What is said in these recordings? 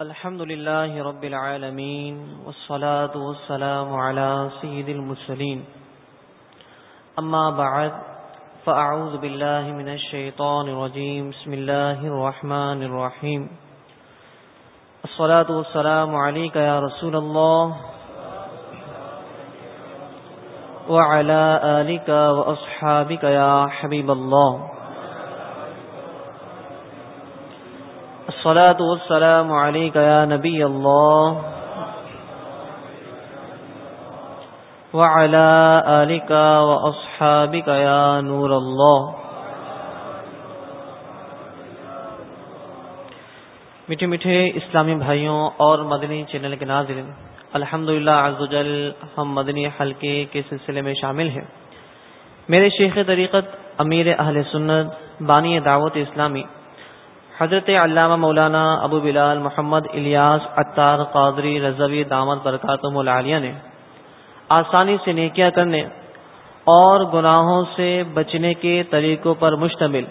الحمد لله رب العالمين والصلاة والسلام على سيد المسلين أما بعد فأعوذ بالله من الشيطان الرجيم بسم الله الرحمن الرحيم الصلاة والسلام عليك يا رسول الله وعلى آلك وأصحابك يا حبيب الله. الصلاة والسلام عليك يا نبي الله. وعلى آلك وأصحابك يا نور الله. میٹھے میٹھے اسلامی بھائیوں اور مدنی چینل کے ناظرین الحمد للہ ہم مدنی حلقے کے سلسلے میں شامل ہیں۔ میرے شیخ طریقت امیر اہل سنت بانی دعوت اسلامی، حضرت علامہ مولانا ابو بلال محمد الیاس اطار قادری رضوی دامت برکاتم العالیہ نے آسانی سے نیکیاں کرنے اور گناہوں سے بچنے کے طریقوں پر مشتمل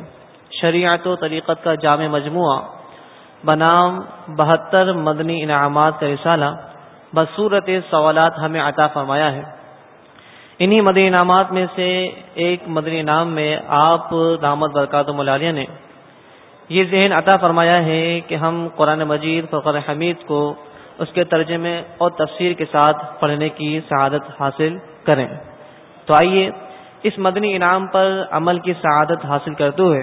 شریعت و طریقت کا جامع مجموعہ بنام بہتر مدنی انعامات کا رسالہ بصورت سوالات ہمیں عطا فرمایا ہے۔ انہی مدنی انعامات میں سے ایک مدنی انعام میں آپ دامت برکاتم العالیہ نے یہ ذہن عطا فرمایا ہے کہ ہم قرآن مجید، فقر حمید کو اس کے ترجمے اور تفسیر کے ساتھ پڑھنے کی سعادت حاصل کریں۔ تو آئیے اس مدنی انعام پر عمل کی سعادت حاصل کرتے ہوئے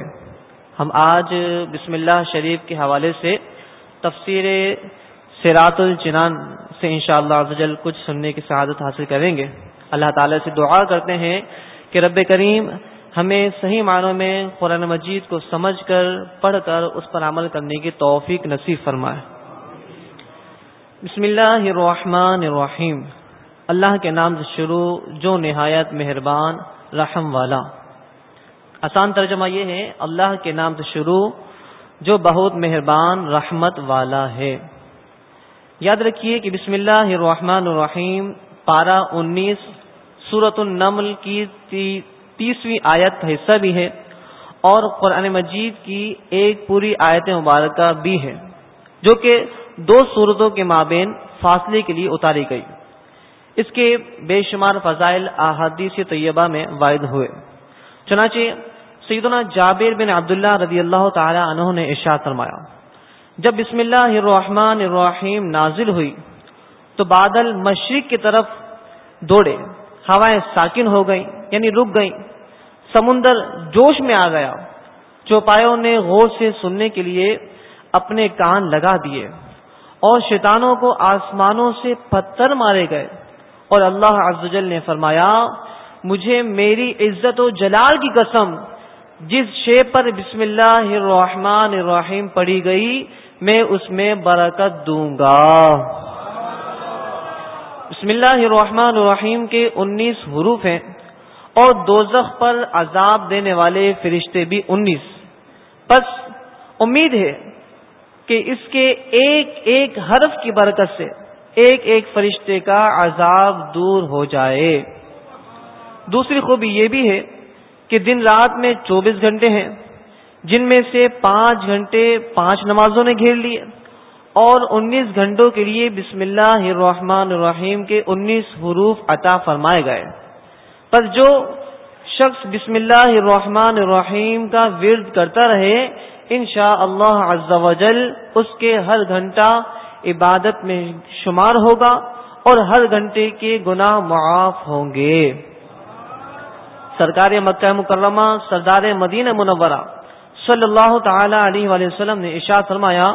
ہم آج بسم اللہ شریف کے حوالے سے تفسیر سیرات الجنان سے انشاءاللہ شاء اللہ کچھ سننے کی سعادت حاصل کریں گے۔ اللہ تعالی سے دعا کرتے ہیں کہ رب کریم ہمیں صحیح معنوں میں قرآن مجید کو سمجھ کر، پڑھ کر اس پر عمل کرنے کی توفیق نصیب فرمائے۔ بسم اللہ الرحمن الرحیم۔ اللہ کے نام سے شروع جو نہایت مہربان، رحم والا۔ آسان ترجمہ یہ ہے، اللہ کے نام سے شروع جو بہت مہربان، رحمت والا ہے۔ یاد رکھیے کہ بسم اللہ الرحمن الرحیم، پارہ انیس سورت النمل کی تیسویں آیت کا حصہ بھی ہے اور قرآن مجید کی ایک پوری آیت مبارکہ بھی ہے، جو کہ دو صورتوں کے مابین فاصلے کے لیے اتاری گئی۔ اس کے بے شمار فضائل احادیث طیبہ میں واحد ہوئے۔ چنانچہ سیدنا جابر بن عبداللہ رضی اللہ تعالی عنہ نے ارشاد فرمایا جب بسم اللہ الرحمن الرحیم نازل ہوئی، تو بادل مشرق کی طرف دوڑے، ہوائیں ساکن ہو گئیں یعنی رک گئیں۔ سمندر جوش میں آ گیا۔ چوپایوں نے غور سے سننے کے لیے اپنے کان لگا دیے اور شیطانوں کو آسمانوں سے پتھر مارے گئے۔ اور اللہ عزوجل نے فرمایا، مجھے میری عزت و جلال کی قسم جس شے پر بسم اللہ الرحمن الرحیم پڑھی گئی، میں اس میں برکت دوں گا۔ بسم اللہ الرحمن الرحیم کے انیس حروف ہیں اور دوزخ پر عذاب دینے والے فرشتے بھی انیس۔ بس امید ہے کہ اس کے ایک ایک حرف کی برکت سے ایک ایک فرشتے کا عذاب دور ہو جائے۔ دوسری خوبی یہ بھی ہے کہ دن رات میں چوبیس گھنٹے ہیں، جن میں سے پانچ گھنٹے پانچ نمازوں نے گھیر لیے۔ اور انیس گھنٹوں کے لیے بسم اللہ الرحمن الرحیم کے انیس حروف عطا فرمائے گئے۔ پر جو شخص بسم اللہ الرحمن الرحیم کا ورد کرتا رہے ان شاء اللہ اس کے ہر گھنٹہ عبادت میں شمار ہوگا اور ہر گھنٹے کے گناہ معاف ہوں گے۔ سرکار مکہ مکرمہ، سردار مدینہ منورہ صلی اللہ تعالی علیہ وآلہ وسلم نے اشاعت فرمایا،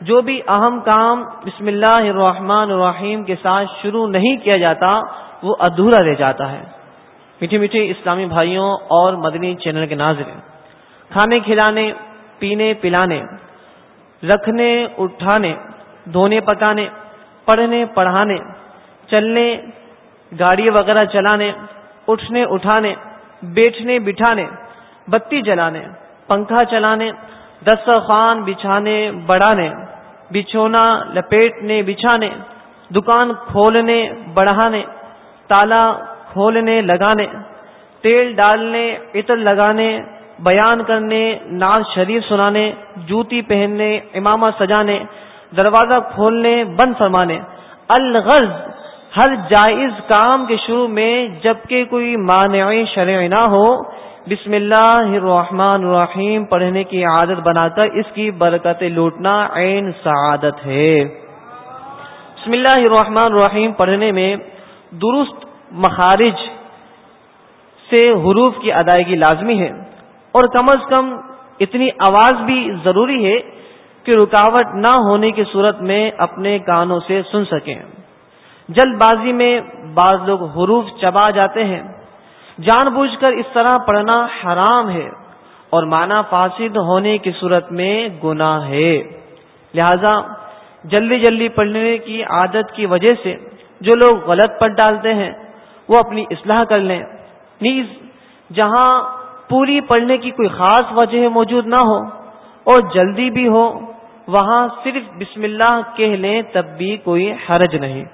جو بھی اہم کام بسم اللہ الرحمن الرحیم کے ساتھ شروع نہیں کیا جاتا، وہ ادھورا رہ جاتا ہے۔ میٹھے میٹھے اسلامی بھائیوں اور مدنی چینل کے ناظرین، کھانے کھلانے، پینے پلانے، رکھنے اٹھانے، دھونے پکانے، پڑھنے پڑھانے، چلنے، گاڑی وغیرہ چلانے اٹھنے، اٹھانے، بیٹھنے، بٹھانے، بتی جلانے، پنکھا چلانے دسترخوان بچھانے، بڑھانے، بچھونا، لپیٹنے، بچھانے، دکان کھولنے، بڑھانے، تالا کھولنے، لگانے، تیل ڈالنے، عطر لگانے، بیان کرنے، ناز شریف سنانے، جوتی پہننے، امامہ سجانے، دروازہ کھولنے، بند فرمانے، الغرض ہر جائز کام کے شروع میں جبکہ کوئی مانع شرع نہ ہو، بسم اللہ الرحمن الرحیم، پڑھنے کی عادت بنا کر اس کی برکت لوٹنا عین سعادت ہے۔ بسم اللہ الرحمن الرحیم، پڑھنے میں درست مخارج سے حروف کی ادائیگی لازمی ہے اور کم از کم اتنی آواز بھی ضروری ہے کہ رکاوٹ نہ ہونے کی صورت میں اپنے کانوں سے سن سکیں۔ جلد بازی میں بعض لوگ حروف چبا جاتے ہیں۔ جان بوجھ کر اس طرح پڑھنا حرام ہے اور معنی فاسد ہونے کی صورت میں گناہ ہے۔ لہذا جلدی جلدی پڑھنے کی عادت کی وجہ سے جو لوگ غلط پڑھ ڈالتے ہیں، وہ اپنی اصلاح کر لیں۔ نیز جہاں پوری پڑھنے کی کوئی خاص وجہ موجود نہ ہو اور جلدی بھی ہو، وہاں صرف بسم اللہ کہہ لیں تب بھی کوئی حرج نہیں۔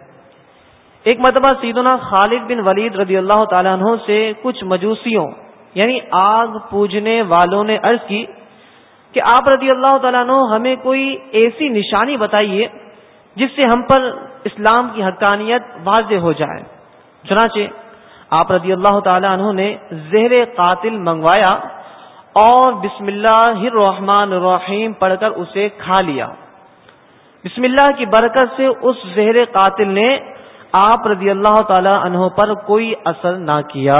ایک مرتبہ سیدنا خالد بن ولید رضی اللہ تعالیٰ عنہ سے کچھ مجوسیوں یعنی آگ پوجنے والوں نے عرض کی کہ آپ رضی اللہ تعالیٰ عنہ ہمیں کوئی ایسی نشانی بتائیے جس سے ہم پر اسلام کی حقانیت واضح ہو جائے۔ چنانچہ آپ رضی اللہ تعالی عنہ نے زہر قاتل منگوایا اور بسم اللہ الرحمن الرحیم پڑھ کر اسے کھا لیا۔ بسم اللہ کی برکت سے اس زہر قاتل نے آپ رضی اللہ تعالی عنہ پر کوئی اثر نہ کیا۔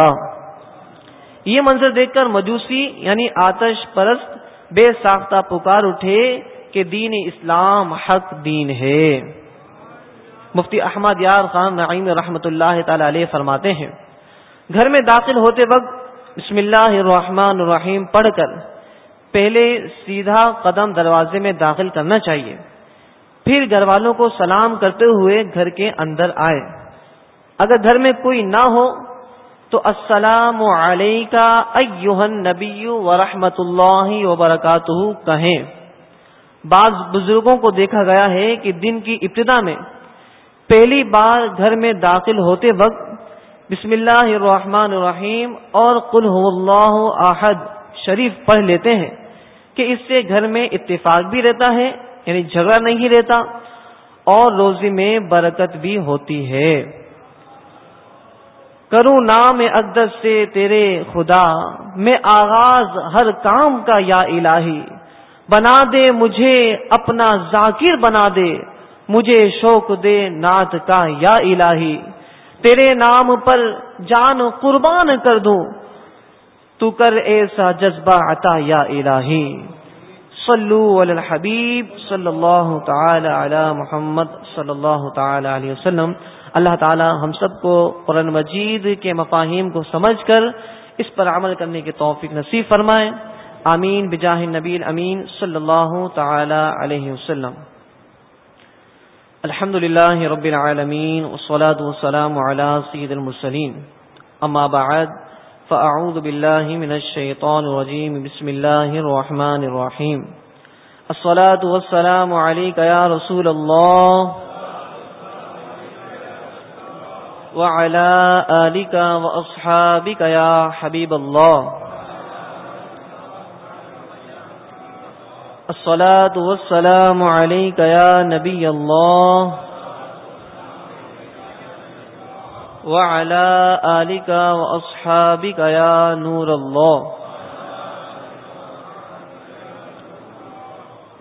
یہ منظر دیکھ کر مجوسی یعنی آتش پرست بے ساختہ پکار اٹھے کہ دین اسلام حق دین ہے۔ مفتی احمد یار خان نعیم رحمت اللہ تعالی علیہ فرماتے ہیں، گھر میں داخل ہوتے وقت بسم اللہ الرحمن الرحیم پڑھ کر پہلے سیدھا قدم دروازے میں داخل کرنا چاہیے۔ پھر گھر والوں کو سلام کرتے ہوئے گھر کے اندر آئے۔ اگر گھر میں کوئی نہ ہو تو السلام علیکم نبی و رحمت اللہ وبرکاتہ کہیں۔ بعض بزرگوں کو دیکھا گیا ہے کہ دن کی ابتدا میں پہلی بار گھر میں داخل ہوتے وقت بسم اللہ الرحمن الرحیم اور قل اللہ احد شریف پڑھ لیتے ہیں کہ اس سے گھر میں اتفاق بھی رہتا ہے یعنی جھگڑا نہیں رہتا اور روزی میں برکت بھی ہوتی ہے۔ کروں نام اقدس سے تیرے خدا، میں آغاز ہر کام کا یا الہی۔ بنا دے مجھے، اپنا ذاکر بنا دے۔ مجھے شوق دے نعت کا یا الہی۔ تیرے نام پر جان قربان کر دوں۔ تو کر ایسا جذبہ عطا یا الہی۔ صلو علی الحبیب صلی اللہ تعالی علی محمد صلی اللہ تعالی علیہ وسلم۔ اللہ تعالی ہم سب کو قرآن مجید کے مفاہیم کو سمجھ کر اس پر عمل کرنے کی توفیق نصیب فرمائے۔ آمین۔ بجاہ نبی امین صلی اللہ تعالی علیہ وسلم۔ الحمد لله رب العالمين والصلاة والسلام على سيد المرسلين أما بعد فأعوذ بالله من الشيطان الرجيم بسم الله الرحمن الرحيم الصلاة والسلام عليك يا رسول الله وعلى آلك وأصحابك يا حبيب الله. الصلاة والسلام عليك يا نبي الله وعلى آلك وأصحابك يا نور الله.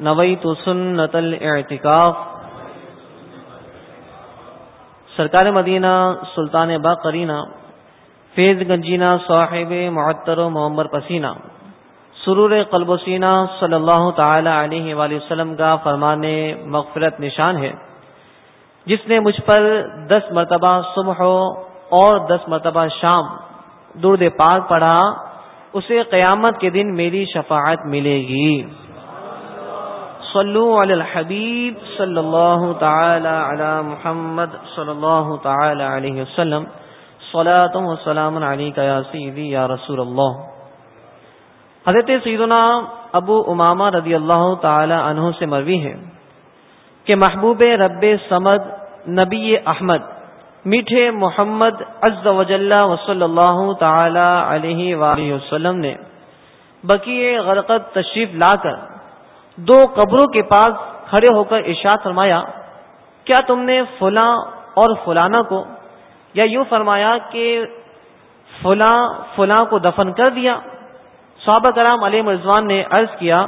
نويت سنة الاعتكاف سرکار مدینہ سلطان باقرینہ، فیض گنجینہ صاحب معطر و معمر پسینہ، سرور قلب و سینہ صلی اللہ تعالی علیہ وآلہ وسلم کا فرمان مغفرت نشان ہے۔ جس نے مجھ پر دس مرتبہ صبح اور دس مرتبہ شام درد پاک پڑھا، اسے قیامت کے دن میری شفاعت ملے گی۔ صلو علی الحبیب صلی اللہ تعالی علی محمد صلی اللہ تعالی علیہ وسلم. صلاة و سلام علیکہ یا سیدی یا رسول اللہ حضرت سیدنا ابو امامہ رضی اللہ تعالی عنہ سے مروی ہے کہ محبوب رب سمد نبی احمد میٹھے محمد عز و جل وصلی اللہ تعالی علیہ وآلہ وسلم نے بقی غرقت تشریف لا کر دو قبروں کے پاس کھڑے ہو کر ارشاد فرمایا، کیا تم نے فلاں اور فلانا کو، یا یوں فرمایا کہ فلاں فلاں کو دفن کر دیا؟ صحابہ کرام علیہ مرضوان نے عرض کیا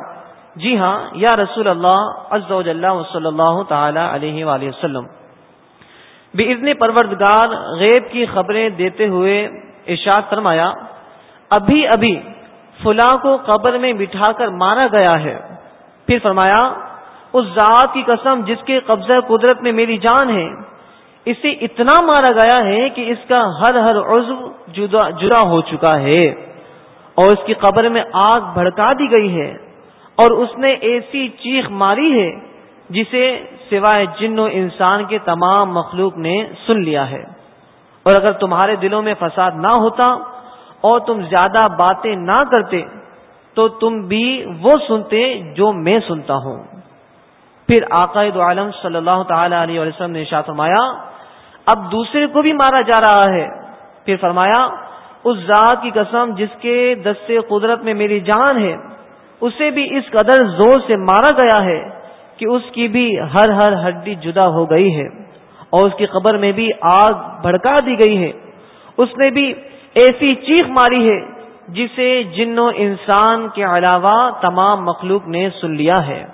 جی ہاں یا رسول اللہ عز و جل صلی اللہ تعالی علیہ وآلہ وسلم۔ بھی پروردگار، غیب کی خبریں دیتے ہوئے ارشاد فرمایا، ابھی ابھی، فلاں کو قبر میں بٹھا کر مارا گیا ہے۔ پھر فرمایا، اس ذات کی قسم جس کے قبضہ قدرت میں میری جان ہے، اسے اتنا مارا گیا ہے کہ اس کا ہر ہر عضو جدا ہو چکا ہے اور اس کی قبر میں آگ بھڑکا دی گئی ہے اور اس نے ایسی چیخ ماری ہے جسے سوائے جن و انسان کے تمام مخلوق نے سن لیا ہے۔ اور اگر تمہارے دلوں میں فساد نہ ہوتا اور تم زیادہ باتیں نہ کرتے تو تم بھی وہ سنتے جو میں سنتا ہوں۔ پھر عقائد عالم صلی اللہ تعالی علیہ وسلم نے شاہ فرمایا، اب دوسرے کو بھی مارا جا رہا ہے۔ پھر فرمایا، اس ذات کی قسم جس کے دستے قدرت میں میری جان ہے، اسے بھی اس قدر زور سے مارا گیا ہے کہ اس کی بھی ہر ہر ہڈی جدا ہو گئی ہے۔ اور اس کی قبر میں بھی آگ بھڑکا دی گئی ہے۔ اس نے بھی ایسی چیخ ماری ہے جسے جن و انسان کے علاوہ تمام مخلوق نے سن لیا ہے۔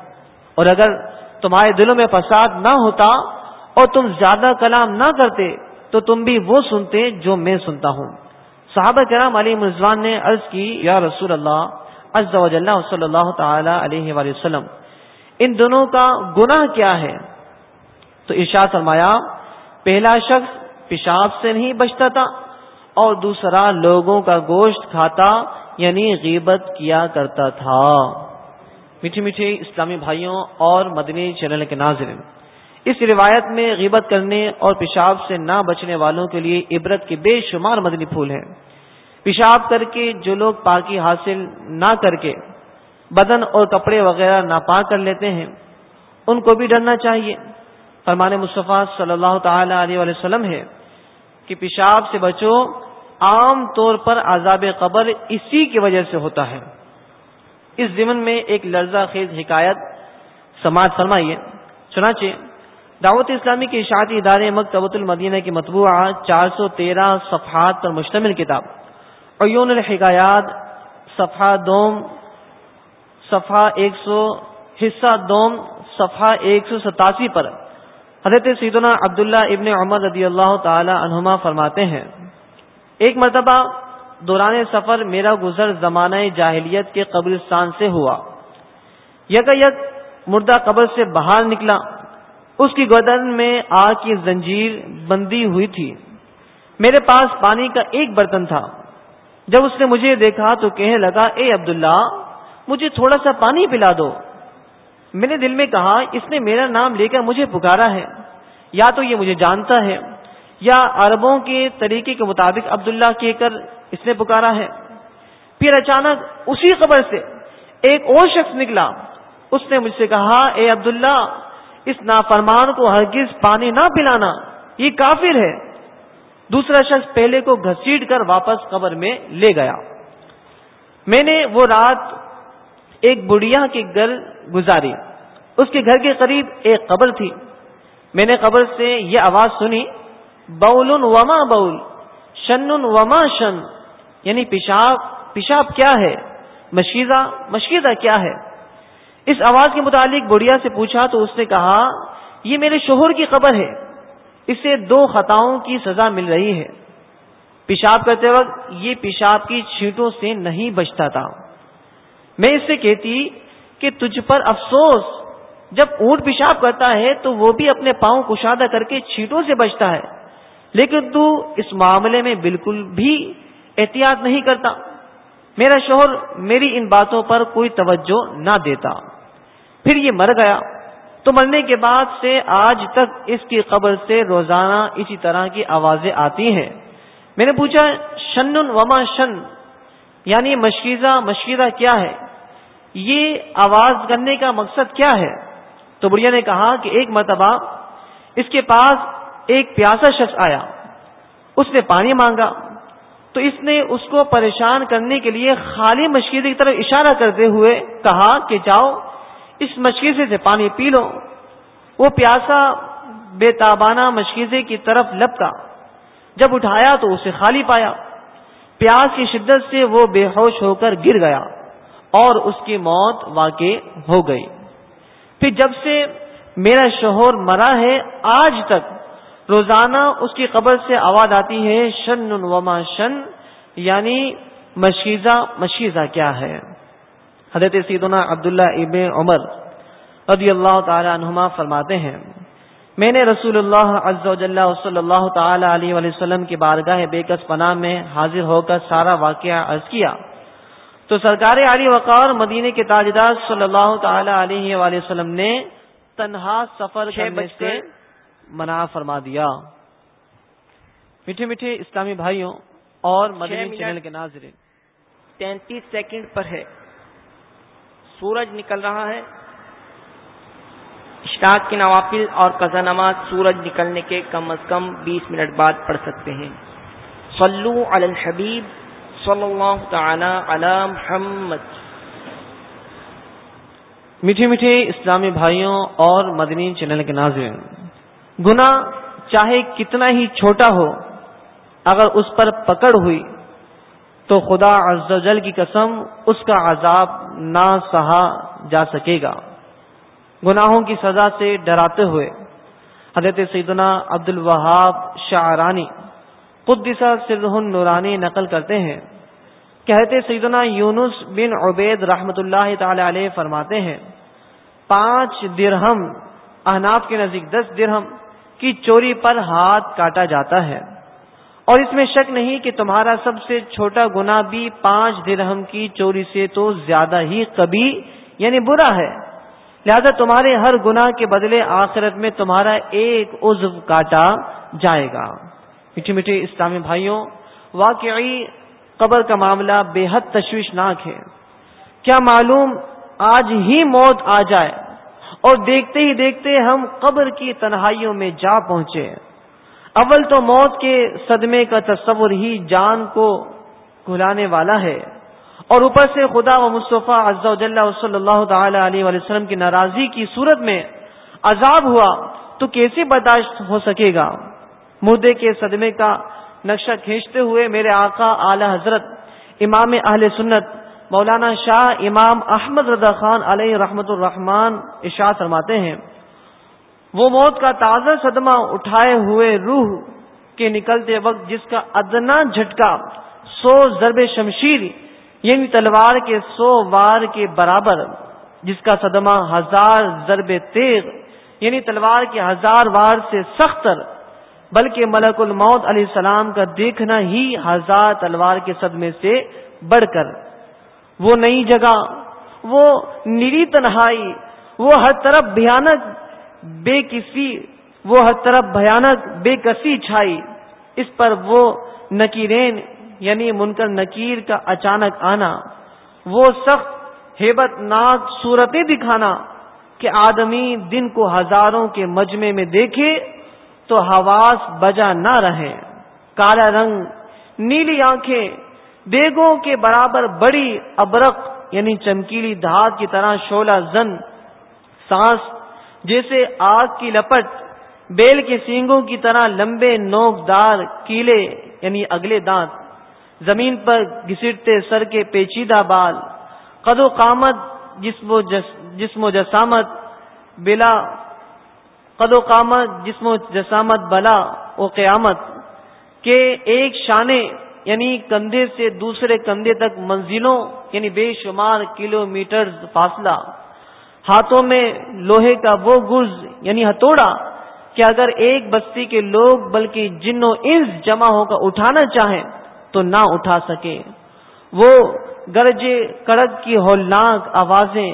اور اگر تمہارے دلوں میں فساد نہ ہوتا اور تم زیادہ کلام نہ کرتے، تو تم بھی وہ سنتے جو میں سنتا ہوں۔ صحابہ کرام علی مرضوان نے عرض کی، یا رسول اللہ، عز و جل صلی اللہ تعالی علیہ وآلہ وسلم، ان دونوں کا گناہ کیا ہے؟ تو ارشاد فرمایا، پہلا شخص پیشاب سے نہیں بچتا تھا اور دوسرا لوگوں کا گوشت کھاتا یعنی غیبت کیا کرتا تھا۔ میٹھے میٹھے اسلامی بھائیوں اور مدنی چینل کے ناظرین، اس روایت میں غیبت کرنے اور پیشاب سے نہ بچنے والوں کے لیے عبرت کے بے شمار مدنی پھول ہیں۔ پیشاب کر کے جو لوگ پاکی حاصل نہ کر کے بدن اور کپڑے وغیرہ ناپاک کر لیتے ہیں، ان کو بھی ڈرنا چاہیے۔ فرمان مصطفیٰ صلی اللہ تعالی علیہ وسلم ہے کہ پیشاب سے بچو عام طور پر عذاب قبر اسی کی وجہ سے ہوتا ہے۔ اس ضمن میں ایک لرزہ خیز حکایت سماج فرمائیے۔ چنانچہ، دعوت اسلامی کے اشاعتی ادارے مکتبۃ المدینہ کی مطبوعہ چار سو تیرہ صفحات پر مشتمل کتاب، عیون الحکایات، صفحہ دوم، صفحہ ایک سو، حصہ دوم، صفحہ ایک سو ستاسی پر۔ حضرت سیدنا عبداللہ ابن عمر رضی اللہ تعالی عنہما فرماتے ہیں۔ ایک مرتبہ دوران سفر میرا گزر زمانہ جاہلیت کے قبرستان سے ہوا۔ یک یک مردہ قبر سے باہر نکلا۔ اس کی گردن میں آگ کی زنجیر بندی ہوئی تھی۔ میرے پاس پانی کا ایک برتن تھا۔ جب اس نے مجھے دیکھا تو کہنے لگا، اے عبداللہ، مجھے تھوڑا سا پانی پلا دو۔ میں نے دل میں کہا، اس نے میرا نام لے کر مجھے پکارا ہے۔ یا تو یہ مجھے جانتا ہے۔ یا عربوں کے طریقے کے مطابق عبداللہ کہہ کر اس نے پکارا ہے۔ پھر اچانک اسی خبر سے ایک اور شخص نکلا۔ اس نے مجھ سے کہا، اے عبداللہ، اس نافرمان کو ہرگز پانی نہ پلانا، یہ کافر ہے۔ دوسرا شخص پہلے کو گھسیٹ کر واپس قبر میں لے گیا۔ میں نے وہ رات ایک بڑھیا کے گھر گزاری۔ اس کے گھر کے قریب ایک قبر تھی۔ میں نے قبر سے یہ آواز سنی بول وما بول، شن وما شن. یعنی پیشاب پیشاب کیا ہے؟ مشکیزہ مشکیزہ کیا ہے؟ اس آواز کے متعلق بڑھیا سے پوچھا تو اس نے کہا، یہ میرے شوہر کی قبر ہے، اسے دو خطاؤں کی سزا مل رہی ہے۔ پیشاب کرتے وقت یہ پیشاب کی چھینٹوں سے نہیں بچتا تھا۔ میں اس سے کہتی کہ تجھ پر افسوس، جب اونٹ پیشاب کرتا ہے تو وہ بھی اپنے پاؤں کشادہ کر کے چھینٹوں سے بچتا ہے۔ لیکن تو اس معاملے میں بالکل بھی احتیاط نہیں کرتا۔ میرا شوہر میری ان باتوں پر کوئی توجہ نہ دیتا۔ پھر یہ مر گیا۔ تو مرنے کے بعد سے آج تک اس کی قبر سے روزانہ اسی طرح کی آوازیں آتی ہیں۔ میں نے پوچھا شن وما شن؟ یعنی مشکیزہ مشکیزہ کیا ہے؟ یہ آواز کرنے کا مقصد کیا ہے؟ تو بڑھیا نے کہا کہ ایک مرتبہ اس کے پاس ایک پیاسا شخص آیا، اس نے پانی مانگا، تو اس نے اس کو پریشان کرنے کے لیے خالی مشکیزے کی طرف اشارہ کرتے ہوئے کہا کہ جاؤ، اس مشکیزے سے پانی پی لو۔ وہ پیاسا بے تابانہ مشکیزے کی طرف لپکا۔ جب اٹھایا تو اسے خالی پایا۔ پیاس کی شدت سے وہ بے ہوش ہو کر گر گیا اور اس کی موت واقع ہو گئی۔ پھر جب سے میرا شوہر مرا ہے، آج تک روزانہ اس کی قبر سے آواز آتی ہے شن وما شن یعنی مشیزہ مشیزہ کیا ہے؟ حضرت سیدنا عبداللہ ابن عمر رضی اللہ تعالی عنہما فرماتے ہیں میں نے رسول اللہ عز و جل صلی اللہ تعالی علیہ وسلم کی بارگاہ بیکس پناہ میں حاضر ہو کر سارا واقعہ عرض کیا۔ تو سرکار علی وقار مدینے کے تاجدار صلی اللہ تعالی علیہ وآلہ وسلم نے تنہا سفر کرنے سے منع فرما دیا۔ میٹھے میٹھے اسلامی بھائیوں اور مدنی چینل کے ناظرین۔ تینتیس سیکنڈ پر ہے۔ سورج نکل رہا ہے۔ اشتاق کی نوافل اور قزا نماز سورج نکلنے کے کم از کم بیس منٹ بعد پڑھ سکتے ہیں۔ صلو علی الحبیب صلی اللہ تعالی علی محمد۔ میٹھے میٹھے اسلامی بھائیوں اور مدنی چینل کے ناظرین۔ گنا چاہے کتنا ہی چھوٹا ہو، اگر اس پر پکڑ ہوئی تو خدا عز و جل کی قسم اس کا عذاب نہ سہا جا سکے گا۔ گناہوں کی سزا سے ڈراتے ہوئے حضرت سیدنا عبد الوہاب شاہرانی قدسہ سرح نورانی نقل کرتے ہیں۔ کہتے سیدنا یونس بن عبید رحمت اللہ تعالی علیہ فرماتے ہیں، پانچ درہم، احناف کے نزدیک دس درہم کی چوری پر ہاتھ کاٹا جاتا ہے۔ اور اس میں شک نہیں کہ تمہارا سب سے چھوٹا گنا بھی پانچ درہم کی چوری سے تو زیادہ ہی کبھی یعنی برا ہے۔ لہذا تمہارے ہر گنا کے بدلے آخرت میں تمہارا ایک عزو کاٹا جائے گا۔ میٹھی میٹھی اسلامی بھائیوں، واقعی قبر کا معاملہ بے حد تشویشناک ہے۔ کیا معلوم آج ہی موت آ جائے؟ اور دیکھتے ہی دیکھتے ہم قبر کی تنہائیوں میں جا پہنچے۔ اول تو موت کے صدمے کا تصور ہی جان کو گلانے والا ہے۔ اور اوپر سے خدا و مصطفیٰ صلی اللہ تعالی علیہ وسلم کی ناراضی کی صورت میں عذاب ہوا تو کیسے برداشت ہو سکے گا؟ مردے کے صدمے کا نقشہ کھینچتے ہوئے میرے آقا اعلی حضرت امام اہل سنت مولانا شاہ امام احمد رضا خان علیہ رحمت الرحمان اشاع فرماتے ہیں، وہ موت کا تازہ صدمہ اٹھائے ہوئے روح کے نکلتے وقت جس کا ادنا جھٹکا سو ضرب شمشیر یعنی تلوار کے سو وار کے برابر، جس کا صدمہ ہزار ضرب تیغ یعنی تلوار کے ہزار وار سے سختر بلکہ ملک الموت علیہ السلام کا دیکھنا ہی ہزار تلوار کے صدمے سے بڑھ کر وہ نئی جگہ، وہ نری تنہائی، وہ ہر طرف بھیانک، بے کسی، وہ ہر طرف بھیانک، بے کسی چھائی۔ اس پر وہ نکیرین یعنی منکر نکیر کا اچانک آنا۔ وہ سخت ہیبت ناک صورتیں دکھانا کہ آدمی دن کو ہزاروں کے مجمے میں دیکھے تو حواس بجا نہ رہے۔ کالا رنگ، نیلی آنکھیں بیگوں کے برابر بڑی ابرق یعنی چمکیلی دھات کی طرح شولہ زن سانس، جیسے آگ کی لپٹ، بیل کے سینگوں کی طرح لمبے نوک دار کیلے یعنی اگلے دانت، زمین پر گھسٹتے سر کے پیچیدہ بال، قد و قامت جسم و جسم و جسامت بلا، قد و قامت جسم و جسامت بلا، و قیامت، کے ایک شانے یعنی کندھے سے دوسرے کندھے تک منزلوں یعنی بے شمار کلو میٹر فاصلہ۔ ہاتھوں میں لوہے کا وہ گرز یعنی ہتھوڑا کہ اگر ایک بستی کے لوگ بلکہ جنوں انس جمع ہو کر اٹھانا چاہیں تو نہ اٹھا سکے وہ گرجے کڑک کی ہولناک آوازیں،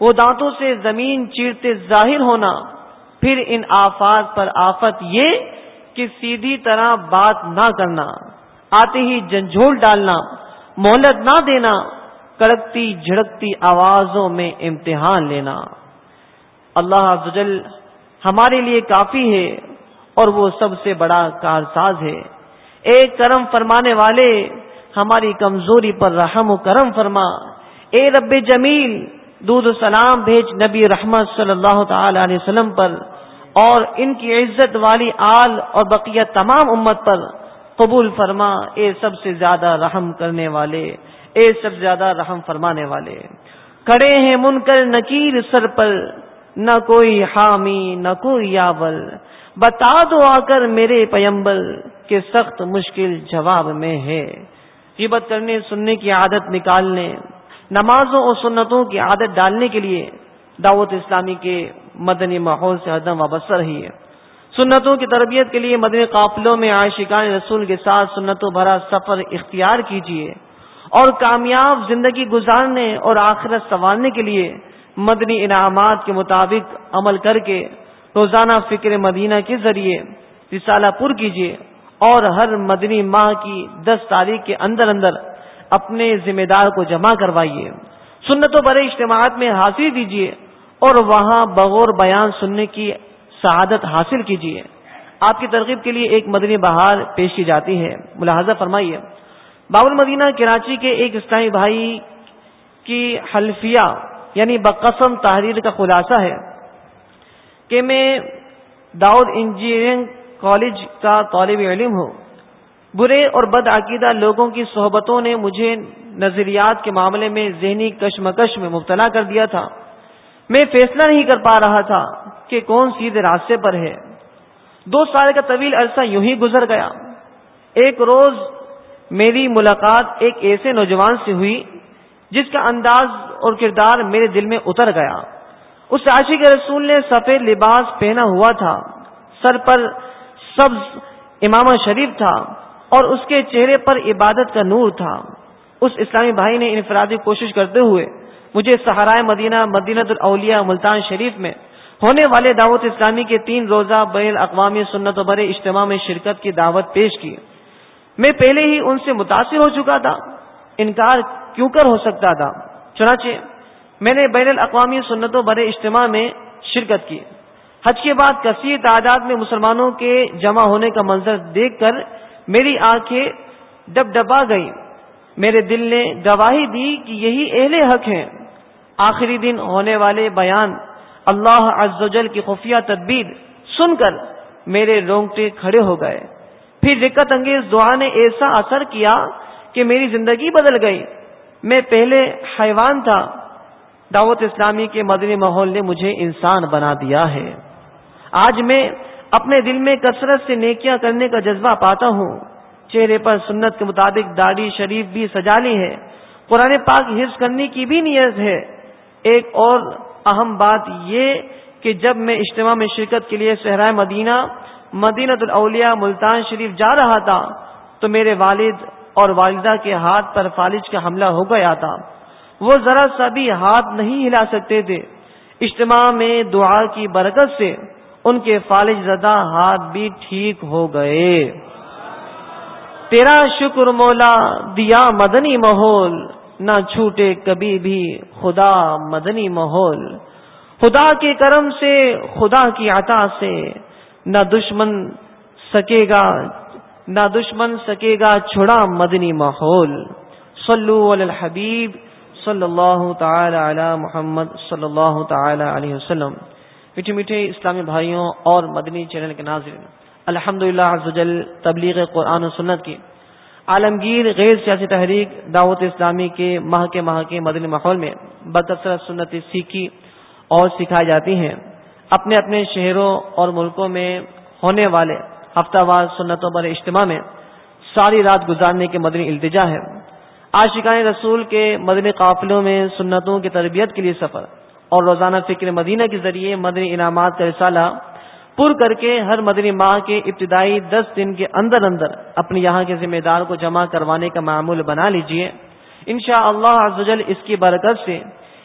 وہ دانتوں سے زمین چیرتے ظاہر ہونا۔ پھر ان آفات پر آفت یہ کہ سیدھی طرح بات نہ کرنا۔ آتے ہی جھنجھول ڈالنا، مہلت نہ دینا، کڑکتی جھڑکتی آوازوں میں امتحان لینا۔ اللہ عزوجل ہمارے لیے کافی ہے اور وہ سب سے بڑا کارساز ہے۔ ایک کرم فرمانے والے، ہماری کمزوری پر رحم و کرم فرما۔ اے رب جمیل، دودھ سلام بھیج نبی رحمت صلی اللہ تعالی علیہ وسلم پر اور ان کی عزت والی آل اور بقیہ تمام امت پر۔ قبول فرما، اے سب سے زیادہ رحم کرنے والے، اے سب سے زیادہ رحم فرمانے والے۔ کھڑے ہیں من کر نکیر سر پر، نہ کوئی حامی، نہ کوئی یاول۔ بتا دو آ کر میرے پیمبل کے سخت مشکل جواب میں ہے۔ قیبت کرنے، سننے کی عادت نکالنے، نمازوں اور سنتوں کی عادت ڈالنے کے لیے دعوت اسلامی کے مدنی ماحول سے عدم وابستہ رہی ہے سنتوں کی تربیت کے لیے مدنی قافلوں میں عاشقان رسول کے ساتھ سنتوں بھرا سفر اختیار کیجیے اور کامیاب زندگی گزارنے اور آخرت سنوارنے کے لیے مدنی انعامات کے مطابق عمل کر کے روزانہ فکر مدینہ کے ذریعے رسالہ پر کیجیے اور ہر مدنی ماہ کی دس تاریخ کے اندر اندر اپنے ذمہ دار کو جمع کروائیے۔ سنت و برے اجتماعات میں حاضری دیجیے اور وہاں بغور بیان سننے کی سعادت حاصل کیجیے آپ کی ترغیب کے لیے ایک مدنی بہار پیش کی جاتی ہے۔ ملاحظہ فرمائیے۔ باب المدینہ کراچی کے ایک اسلامی بھائی کی حلفیہ یعنی بقسم تحریر کا خلاصہ ہے کہ میں داؤد انجینئرنگ کالج کا طالب علم ہوں۔ برے اور بد عقیدہ لوگوں کی صحبتوں نے مجھے نظریات کے معاملے میں ذہنی کشمکش میں مبتلا کر دیا تھا۔ میں فیصلہ نہیں کر پا رہا تھا کہ کون سیدھے راستے پر ہے۔ دو سال کا طویل عرصہ یوں ہی گزر گیا۔ ایک روز میری ملاقات ایک ایسے نوجوان سے ہوئی جس کا انداز اور کردار میرے دل میں اتر گیا۔ اس عاشق رسول نے سفید لباس پہنا ہوا تھا۔ سر پر سبز امام شریف تھا اور اس کے چہرے پر عبادت کا نور تھا۔ اس اسلامی بھائی نے انفرادی کوشش کرتے ہوئے مجھے سہارائے مدینہ مدینہ الاولیاء، ملتان شریف میں ہونے والے دعوت اسلامی کے تین روزہ بین الاقوامی سنت و برے اجتماع میں شرکت کی دعوت پیش کی۔ میں پہلے ہی ان سے متاثر ہو چکا تھا۔ انکار کیوں کر ہو سکتا تھا؟ چنانچہ میں نے بین الاقوامی سنت و برے اجتماع میں شرکت کی۔ حج کے بعد کثیر تعداد میں مسلمانوں کے جمع ہونے کا منظر دیکھ کر میری آنکھیں ڈب ڈبا گئی میرے دل نے گواہی دی کہ یہی اہل حق ہیں۔ آخری دن ہونے والے بیان اللہ عز و جل کی خفیہ تدبیر سن کر میرے رونگٹے کھڑے ہو گئے۔ پھر دقت انگیز دعا نے ایسا اثر کیا کہ میری زندگی بدل گئی۔ میں پہلے حیوان تھا۔ دعوت اسلامی کے مدنی ماحول نے مجھے انسان بنا دیا ہے۔ آج میں اپنے دل میں کثرت سے نیکیاں کرنے کا جذبہ پاتا ہوں۔ چہرے پر سنت کے مطابق داڑھی شریف بھی سجا لی ہے۔ قرآن پاک حفظ کرنے کی بھی نیت ہے۔ ایک اور اہم بات یہ کہ جب میں اجتماع میں شرکت کے لیے صحرائے مدینہ مدینہ الاولیاء، ملتان شریف جا رہا تھا، تو میرے والد اور والدہ کے ہاتھ پر فالج کا حملہ ہو گیا تھا۔ وہ ذرا سا بھی ہاتھ نہیں ہلا سکتے تھے۔ اجتماع میں دعا کی برکت سے ان کے فالج زدہ ہاتھ بھی ٹھیک ہو گئے۔ تیرا شکر مولا، دیا مدنی ماحول نہ چھوٹے کبھی بھی خدا مدنی ماحول۔ خدا کے کرم سے، خدا کی عطا سے نہ دشمن سکے گا، نہ دشمن سکے گا چھڑا مدنی ماحول۔ صلو علی الحبیب صلی اللہ تعالی علی محمد صلی اللہ تعالی علیہ وسلم۔ میٹھے میٹھے اسلامی بھائیوں اور مدنی چینل کے ناظرین الحمد للہ تبلیغ قرآن و سنت کی عالمگیر غیر سیاسی تحریک دعوت اسلامی کے ماہ کے ماہ کے مدنی ماحول میں بکثرت سنت سیکھی اور سکھائی جاتی ہیں۔ اپنے اپنے شہروں اور ملکوں میں ہونے والے ہفتہ وار سنتوں پر اجتماع میں ساری رات گزارنے کے مدنی التجا ہے آشقان رسول کے مدنی قافلوں میں سنتوں کی تربیت کے لیے سفر اور روزانہ فکر مدینہ کے ذریعے مدنی انعامات کا رسالہ پر کر کے ہر مدنی ماہ کے ابتدائی دس دن کے اندر اندر اپنے یہاں کے ذمہ دار کو جمع کروانے کا معمول بنا لیجیے۔ ان شاء اللہ اس کی برکت سے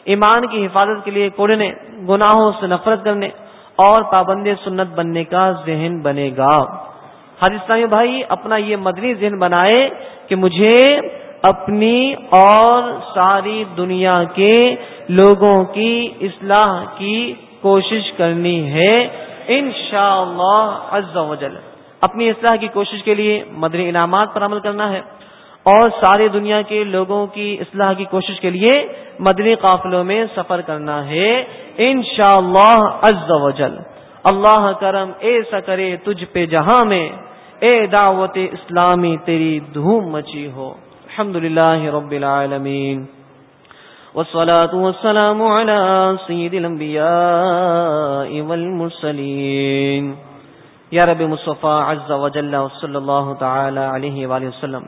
ایمان کی حفاظت کے لیے کوڑنے، گناہوں سے نفرت کرنے اور پابند سنت بننے کا ذہن بنے گا۔ اسلامی بھائی، اپنا یہ مدنی ذہن بنائے کہ مجھے اپنی اور ساری دنیا کے لوگوں کی اصلاح کی کوشش کرنی ہے۔ ان شاء اللہ اپنی اصلاح کی کوشش کے لیے مدنی انعامات پر عمل کرنا ہے۔ اور ساری دنیا کے لوگوں کی اصلاح کی کوشش کے لیے مدنی قافلوں میں سفر کرنا ہے۔ ان شاء اللہ اللہ کرم ایسا کرے تجھ پہ جہاں میں، اے دعوت اسلامی تیری دھوم مچی ہو۔ الحمد للہ رب العالمین۔ والصلاة والسلام على سيد الانبياء والمرسلين. یا رب مصطفیٰ عز و جل صلی اللہ تعالی علیہ وسلم.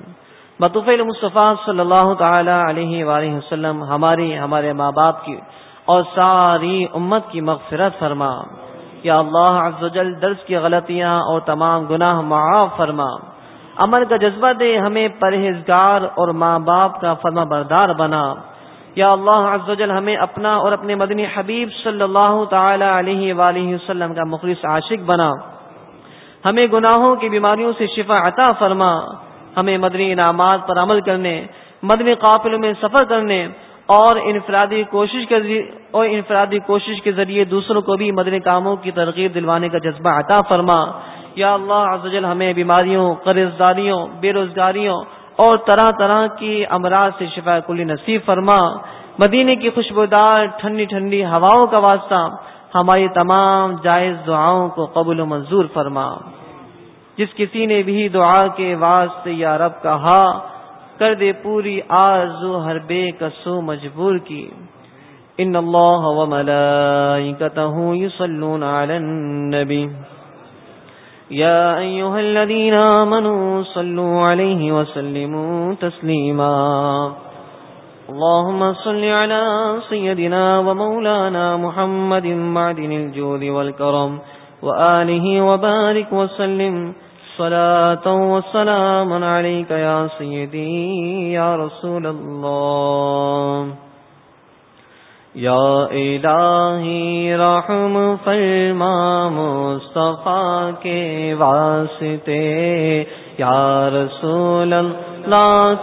بطفیل مصطفیٰ صلی اللہ تعالی علیہ وآلہ وسلم ہماری، ہمارے ماں باپ کی اور ساری امت کی مغفرت فرما۔ یا اللہ عز و جل درس کی غلطیاں اور تمام گناہ معاف فرما۔ عمل کا جذبہ دے ہمیں پرہیزگار اور ماں باپ کا فرما بردار بنا۔ یا اللہ عز و جل ہمیں اپنا اور اپنے مدنی حبیب صلی اللہ تعالی علیہ وآلہ وسلم کا مخلص عاشق بنا۔ ہمیں گناہوں کی بیماریوں سے شفا عطا فرما۔ ہمیں مدنی انعامات پر عمل کرنے، مدنی قافلوں میں سفر کرنے اور انفرادی کوشش کے اور انفرادی کوشش کے ذریعے دوسروں کو بھی مدنی کاموں کی ترغیب دلوانے کا جذبہ عطا فرما۔ یا اللہ عز و جل ہمیں بیماریوں قرض داریوں بے روزگاریوں اور طرح طرح کی امراض سے شفا کلی نصیب فرما۔ مدینے کی خوشبودار ٹھنڈی ٹھنڈی ہواؤں کا واسطہ ہماری تمام جائز دعاؤں کو قبول و منظور فرما۔ جس کسی نے بھی دعا کے واسطے یا رب کہا، کر دے پوری آرزو ہر بے کسو مجبور کی۔ ان اللہ و ملائکتہ یصلون علی النبی۔ یا ایوہ الذین آمنوا صلو علیہ وسلموا تسلیما اللهم صل على سيدنا ومولانا محمد معدن الجود والكرم وآله وبارك وسلم. صلاة والسلام عليك يا سيدي يا رسول الله. یا الہی رحم فرما مصطفیٰ کے واسطے، یا رسول اللہ،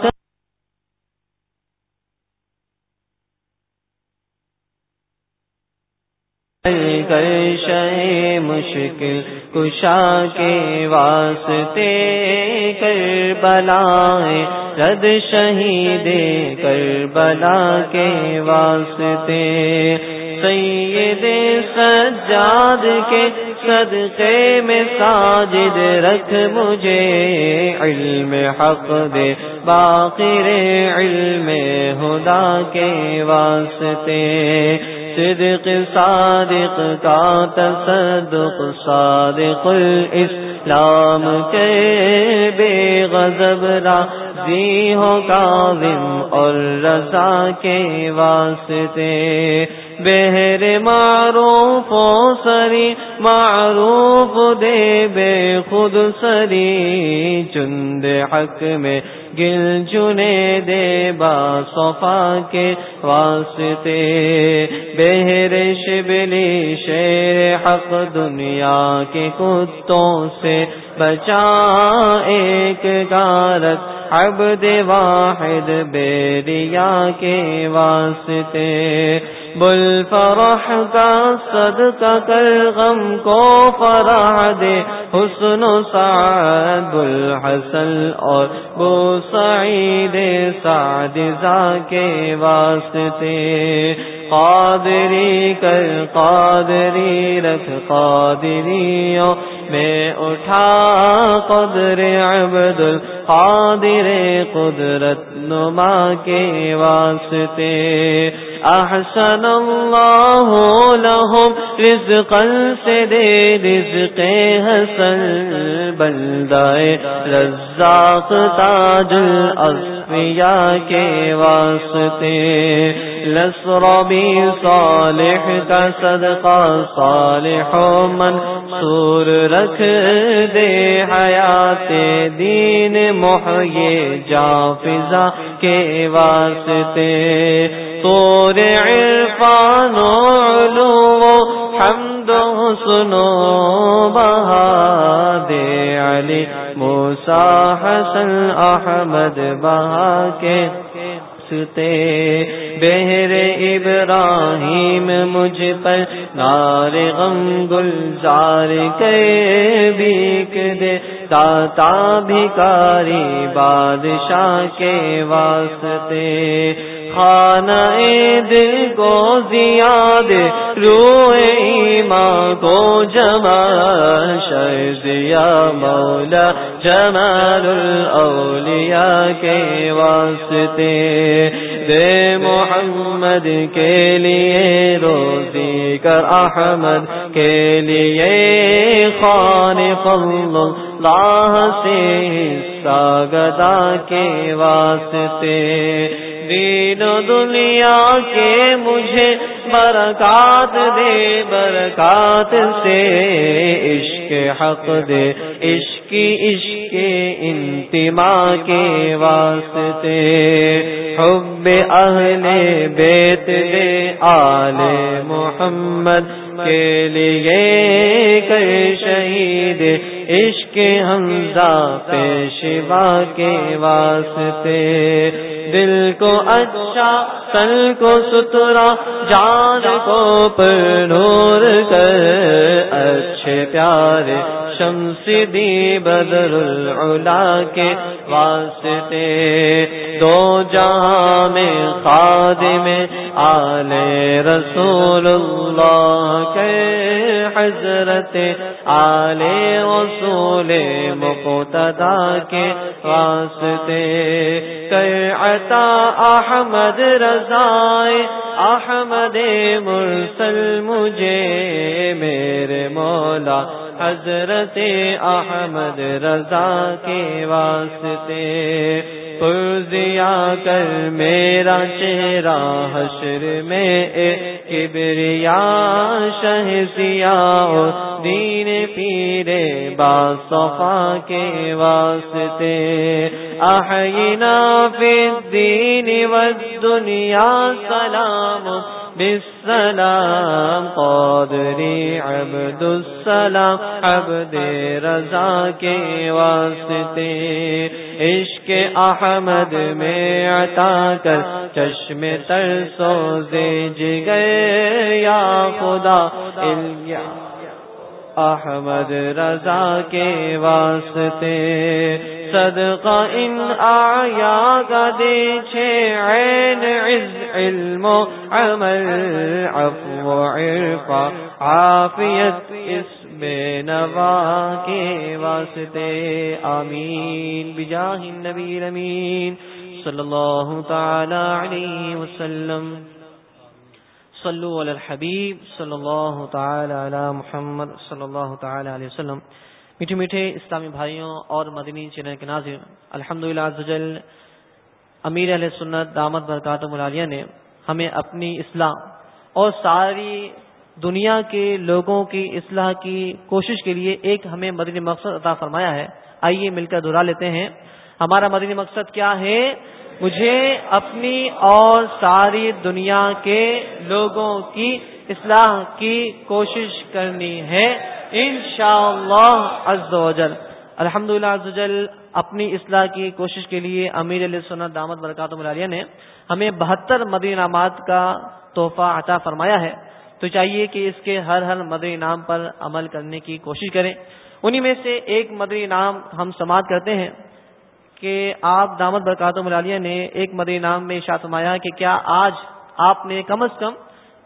کر مشکل کشا کے واسطے کر بلائے رد شہید کر بلا کے واسطے، سید سجاد کے صدقے میں ساجد رکھ مجھے علم حق دے، باقر علم خدا کے واسطے۔ صدق صادق کا تصدق، صادق اس اسلام کے بے غضب راضی ہو کاظم اور رضا کے واسطے۔ بہر معروف و سری، معروف دے بے خود سری، چند حق میں گل چنے دے با صفا کے واسطے۔ بہر شبلی شیر حق دنیا کے کتوں سے بچا ایک گارت عبد واحد بیریا کے واسطے۔ بل فرح کا صدقہ کر غم کو فرح دے حسن و سعد بل حسن اور بو سعید سعد کے واسطے قادری کر قادری رکھ قادریوں میں اٹھا قدر عبد القادر قدرت نما کے واسطے۔ احسن اللہ لهم رزقا سے دے رزق حسن بلدائے۔ رزاق تاج الاصفیاء کے واسطے۔ لسربی صالح کا صدقہ، صالح من سور رکھ دے حیات دین محیے جا فضا کے واسطے۔ طور عرفان و علو حمد سنو بہا دے علی موسا حسن احمد بہا کے ستے بہر ابراہیم مجھ پر نار غم گلزار کے بیک دے۔ داتا بھکاری بادشاہ کے واسطے خانہ دل کو زیاد روئے ماں کو جمع شیا مولا جمال الاولیاء کے واسطے دے محمد کے لیے روزی کر احمد کے لیے خان فضل اللہ سے ساگدا کے واسطے۔ دین دنیا کے مجھے برکات دے، برکات سے عشق حق دے۔ عشق عشق انتما کے واسطے۔ حب اہل بیت دے آل محمد کے لیے کر شہید، عشق حمزہ پیشوا کے واسطے۔ دل کو اچھا سل کو ستھرا، جان کو پر نور کر، اچھے پیارے شمس دی بدر العلا کے واسطے دو جہاں میں خادم آل رسول اللہ کے حضرت آل رسول مقتدا کے واسطے کر عطا احمد رضائے، احمد مرسل مجھے میرے مولا حضرت احمد رضا کے واسطے۔ پرزیا کر میرا چہرہ حشر میں کبریا، شہ سیا دین پیرے با صفا کے واسطے۔ احینا فی الدین والدنیا سلام۔ بالسلام، قادری عبد السلام، عبد رضا کے واسطے۔ عشق احمد میں عطا کر، چشم تر سوزے گئے یا خدا احمد رضا کے واسطے صدقہ ان آیا کا دے عین عز علم و عمل، عفو و عرفا عافیت اس بے نوا کے واسطے، آمین۔ بجاہ النبی الامین صلی اللہ تعالی علیہ وسلم۔ صلو علی الحبیب صلی اللہ تعالی علی محمد صلی اللہ تعالی علیہ وسلم۔ میٹھے میٹھے اسلامی بھائیوں اور مدنی چینل کے ناظر الحمد للہ امیر علیہ سنت دامت برکات ملالیہ نے ہمیں اپنی اصلاح اور ساری دنیا کے لوگوں کی اصلاح کی کوشش کے لیے ایک ہمیں مدنی مقصد عطا فرمایا ہے۔ آئیے مل کر دہرا لیتے ہیں۔ ہمارا مدنی مقصد کیا ہے؟ مجھے اپنی اور ساری دنیا کے لوگوں کی اصلاح کی کوشش کرنی ہے ان شاء اللہ الحمد للہ اپنی اصلاح کی کوشش کے لیے امیر علیہ سنت دامت برکات ملالیہ نے ہمیں بہتر مدری انعامات کا تحفہ عطا فرمایا ہے۔ تو چاہیے کہ اس کے ہر ہر مدری انعام پر عمل کرنے کی کوشش کریں۔ انہی میں سے ایک مدری انعام ہم سماعت کرتے ہیں۔ کہ آپ دامت برکات ملالیہ نے ایک مدری نام میں فرمایا کہ کیا آج آپ نے کم از کم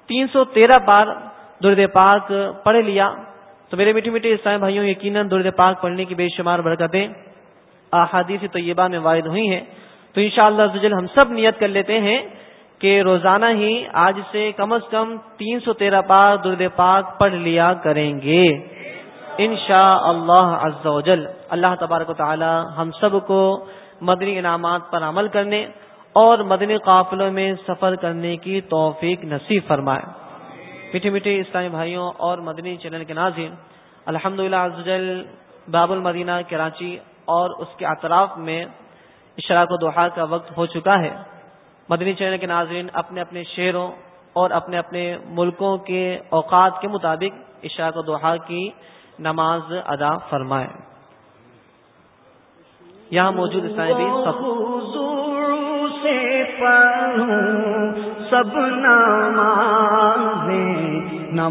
تین سو تیرہ بار درد پاک پڑھ لیا؟ تو میرے میٹھی میٹھے عیسائی بھائیوں، یقیناً درد پاک پڑھنے کی بے شمار برکتیں احادیث طیبہ میں وارد ہوئی ہیں۔ تو انشاءاللہ شاء اللہ ہم سب نیت کر لیتے ہیں کہ روزانہ ہی آج سے کم از کم تین سو تیرہ بار درد پاک پڑھ لیا کریں گے۔ ان شاء اللہ جل اللہ تبارک و تعالی ہم سب کو مدنی انعامات پر عمل کرنے اور مدنی قافلوں میں سفر کرنے کی توفیق نصیب فرمائے۔ میٹھے میٹھے اسلامی بھائیوں اور مدنی چینل کے ناظرین الحمد للہ باب المدینہ، کراچی اور اس کے اطراف میں اشراق و دوحا کا وقت ہو چکا ہے۔ مدنی چینل کے ناظرین، اپنے اپنے شہروں اور اپنے اپنے ملکوں کے اوقات کے مطابق اشراق و دوحا کی نماز ادا فرمائے۔ یہاں موجود اسلامی سے پڑھوں سب نام نہ